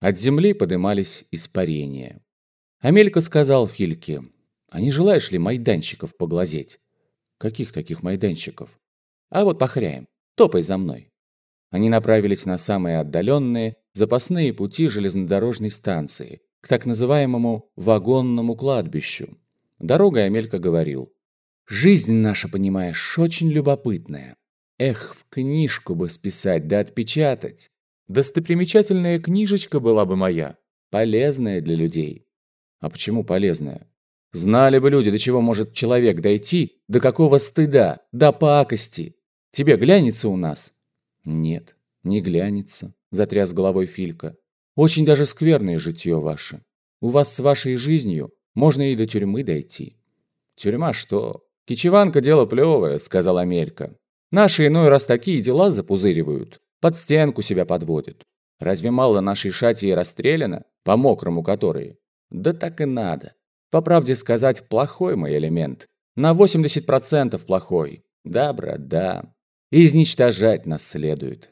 От земли подымались испарения. Амелька сказал Фильке, «А не желаешь ли майданчиков поглазеть?» «Каких таких майданчиков?» «А вот похряем. Топай за мной». Они направились на самые отдаленные, запасные пути железнодорожной станции, к так называемому вагонному кладбищу. Дорогой Амелька говорил, «Жизнь наша, понимаешь, очень любопытная. Эх, в книжку бы списать да отпечатать. Достопримечательная книжечка была бы моя, полезная для людей». «А почему полезная?» «Знали бы люди, до чего может человек дойти, до какого стыда, до пакости. Тебе глянется у нас?» «Нет, не глянется», — затряс головой Филька. «Очень даже скверное житье ваше. У вас с вашей жизнью можно и до тюрьмы дойти». «Тюрьма что? Кичеванка дело плевое», — сказал Амелька. «Наши иной раз такие дела запузыривают, под стенку себя подводят. Разве мало нашей шати расстреляно, по мокрому которые? Да так и надо. По правде сказать, плохой мой элемент. На 80% плохой. Да, брат, да. Изничтожать нас следует.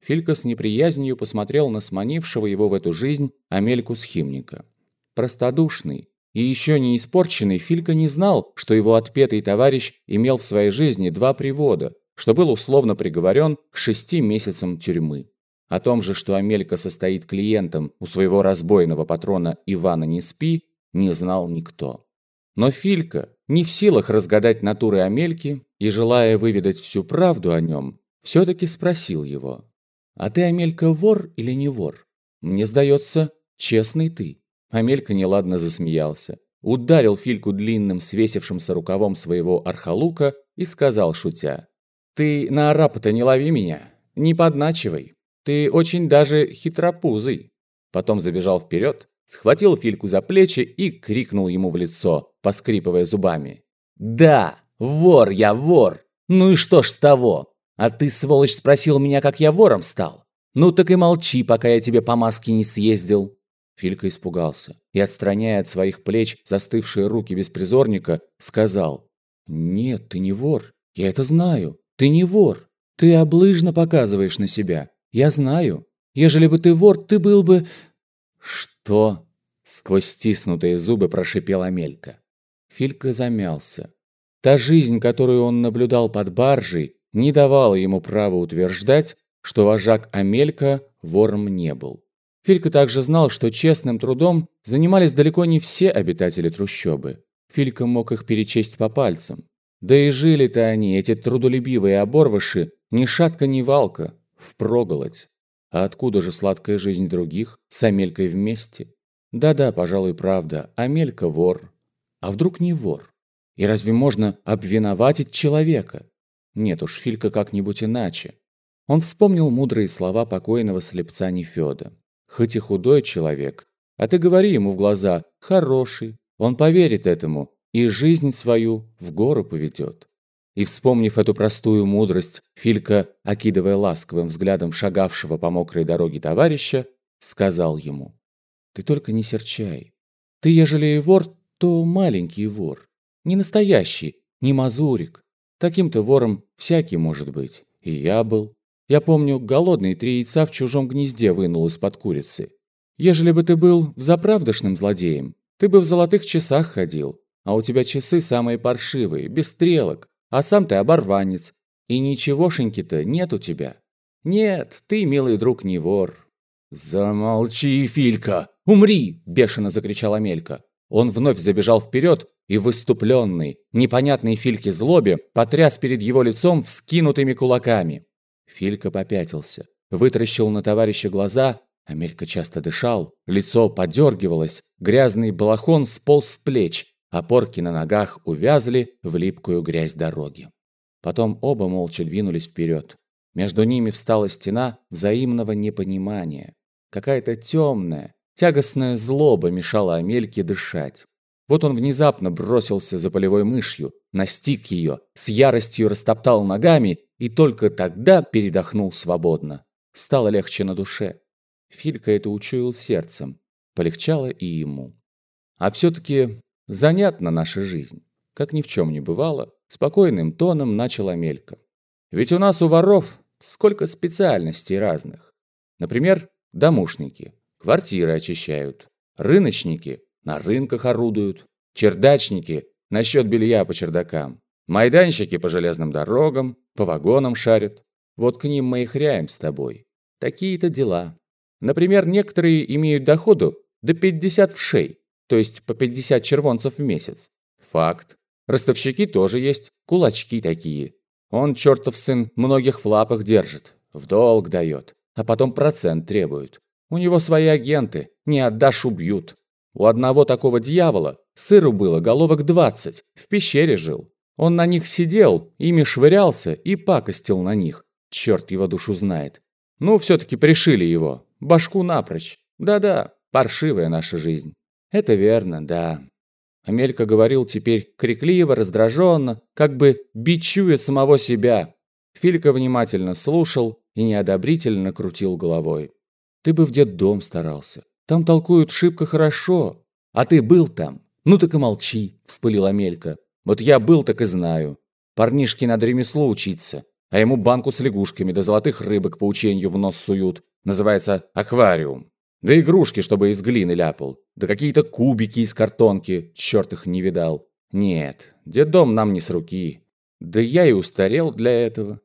Филька с неприязнью посмотрел на сманившего его в эту жизнь Амельку Схимника. Простодушный и еще не испорченный Филька не знал, что его отпетый товарищ имел в своей жизни два привода, что был условно приговорен к шести месяцам тюрьмы. О том же, что Амелька состоит клиентом у своего разбойного патрона Ивана Неспи, не знал никто. Но Филька, не в силах разгадать натуры Амельки и желая выведать всю правду о нем, все-таки спросил его. «А ты, Амелька, вор или не вор? Мне сдается, честный ты». Амелька неладно засмеялся, ударил Фильку длинным свесившимся рукавом своего архалука и сказал, шутя, «Ты на арапа-то не лови меня, не подначивай, ты очень даже хитропузый». Потом забежал вперед, схватил Фильку за плечи и крикнул ему в лицо, поскрипывая зубами. «Да, вор я вор! Ну и что ж с того? А ты, сволочь, спросил меня, как я вором стал? Ну так и молчи, пока я тебе по маске не съездил». Филька испугался и, отстраняя от своих плеч застывшие руки беспризорника, сказал, «Нет, ты не вор. Я это знаю. Ты не вор. Ты облыжно показываешь на себя. Я знаю. Ежели бы ты вор, ты был бы...» «Что?» — сквозь стиснутые зубы прошипел Амелька. Филька замялся. Та жизнь, которую он наблюдал под баржей, не давала ему права утверждать, что вожак Амелька вором не был. Филька также знал, что честным трудом занимались далеко не все обитатели трущобы. Филька мог их перечесть по пальцам. Да и жили-то они, эти трудолюбивые оборвыши, ни шатка, ни валка, впроголодь. А откуда же сладкая жизнь других с Амелькой вместе? Да-да, пожалуй, правда, Амелька вор. А вдруг не вор? И разве можно обвиноватить человека? Нет уж, Филька как-нибудь иначе. Он вспомнил мудрые слова покойного слепца Нефёда. «Хоть и худой человек, а ты говори ему в глаза «хороший», он поверит этому и жизнь свою в гору поведет». И, вспомнив эту простую мудрость, Филька, окидывая ласковым взглядом шагавшего по мокрой дороге товарища, сказал ему, «Ты только не серчай. Ты, ежели и вор, то маленький вор. Не настоящий, не мазурик. Таким-то вором всякий может быть. И я был. Я помню, голодный три яйца в чужом гнезде вынул из-под курицы. Ежели бы ты был заправдошным злодеем, ты бы в золотых часах ходил. А у тебя часы самые паршивые, без стрелок. А сам ты оборванец. И ничегошеньки-то нет у тебя. Нет, ты, милый друг, не вор. «Замолчи, Филька! Умри!» – бешено закричала Мелька. Он вновь забежал вперед и выступленный, непонятный Фильке злобе потряс перед его лицом вскинутыми кулаками. Филька попятился, вытаращил на товарища глаза, Амелька часто дышал, лицо подергивалось, грязный балахон сполз с плеч, опорки на ногах увязли в липкую грязь дороги. Потом оба молча двинулись вперед. Между ними встала стена взаимного непонимания. Какая-то темная, тягостная злоба мешала Амельке дышать. Вот он внезапно бросился за полевой мышью, настиг ее, с яростью растоптал ногами и только тогда передохнул свободно. Стало легче на душе. Филька это учуял сердцем. Полегчало и ему. А все-таки занятна наша жизнь. Как ни в чем не бывало, спокойным тоном начал Амелька. Ведь у нас у воров сколько специальностей разных. Например, домушники. Квартиры очищают. Рыночники на рынках орудуют. Чердачники насчет белья по чердакам. Майданщики по железным дорогам, по вагонам шарят. Вот к ним мы и хряем с тобой. Такие-то дела. Например, некоторые имеют доходу до 50 вшей, то есть по 50 червонцев в месяц. Факт. Ростовщики тоже есть, кулачки такие. Он, чертов сын, многих в лапах держит, в долг дает, а потом процент требует. У него свои агенты, не отдашь – убьют. У одного такого дьявола сыру было головок 20, в пещере жил. Он на них сидел, ими швырялся и пакостил на них. Черт его душу знает. Ну, все-таки пришили его. Башку напрочь. Да-да, паршивая наша жизнь. Это верно, да. Амелька говорил теперь крикливо, раздраженно, как бы бичуя самого себя. Филька внимательно слушал и неодобрительно крутил головой. «Ты бы в детдом старался. Там толкуют шибко хорошо. А ты был там? Ну так и молчи», – вспылил Амелька. «Вот я был, так и знаю. Парнишке надо ремесло учиться, а ему банку с лягушками да золотых рыбок по учению в нос суют. Называется аквариум. Да игрушки, чтобы из глины ляпал. Да какие-то кубики из картонки, черт их не видал. Нет, дом нам не с руки. Да я и устарел для этого.